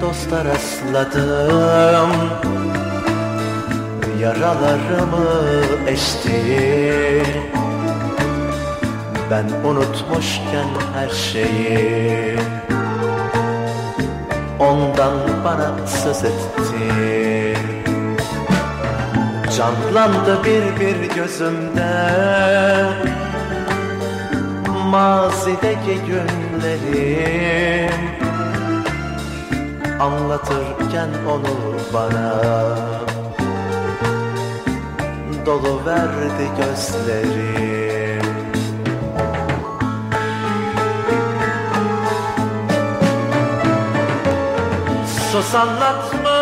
dosta rastladım. Yaralarımı eşti Ben unutmuşken her şeyi. Ondan bana söz etti Canlandı bir bir gözümde. Mazideki günlerim Anlatırken onu bana. Dolu verdi gözlerim. Sus anlatma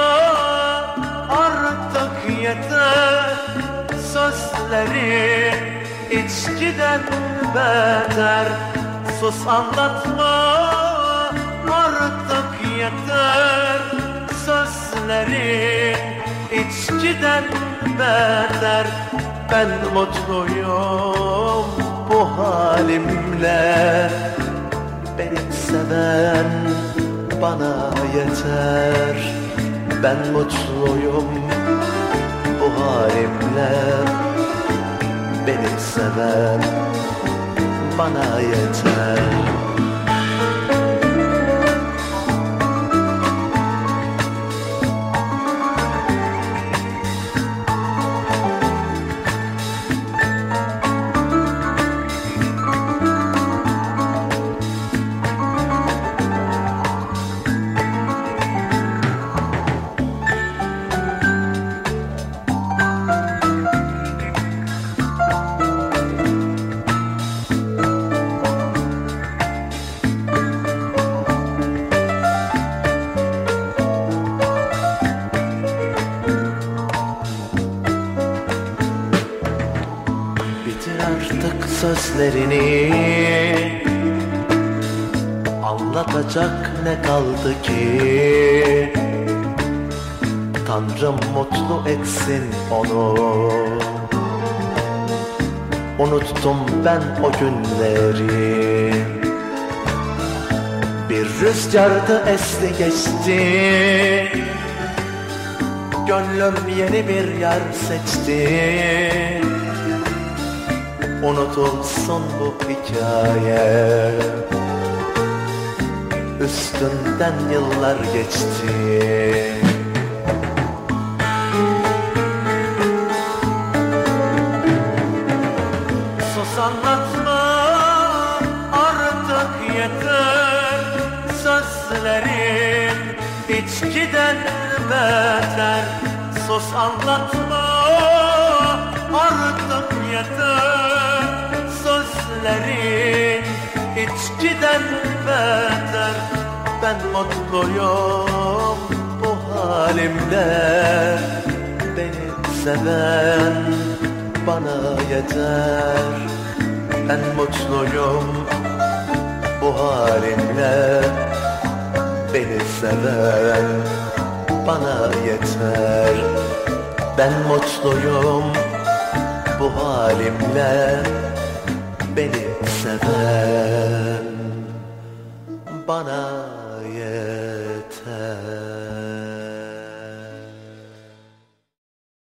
artık yeter Sözleri içkiden beter. Sus anlatma artık yeter Sözleri içkiden beter. Ben mutluyum bu halimle. Beni seven bana yeter. Ben mutluyum bu halimle. Beni seven bana yeter artık sözlerini. Anlatacak ne kaldı ki? Tanrım mutlu etsin onu. Unuttum ben o günleri. Bir rüzgardı esti geçti. Gönlüm yeni bir yer seçti Unutulsun bu hikaye. Üstünden yıllar geçti. Sus anlatma artık yeter. Sözlerin içkiden beter. Sus anlatma artık yeter Sözlerin içkiden beter. Ben mutluyum bu halimle Beni seven bana yeter. Ben mutluyum bu halimle Beni seven bana yeter. Ben mutluyum bu halimle sebep bana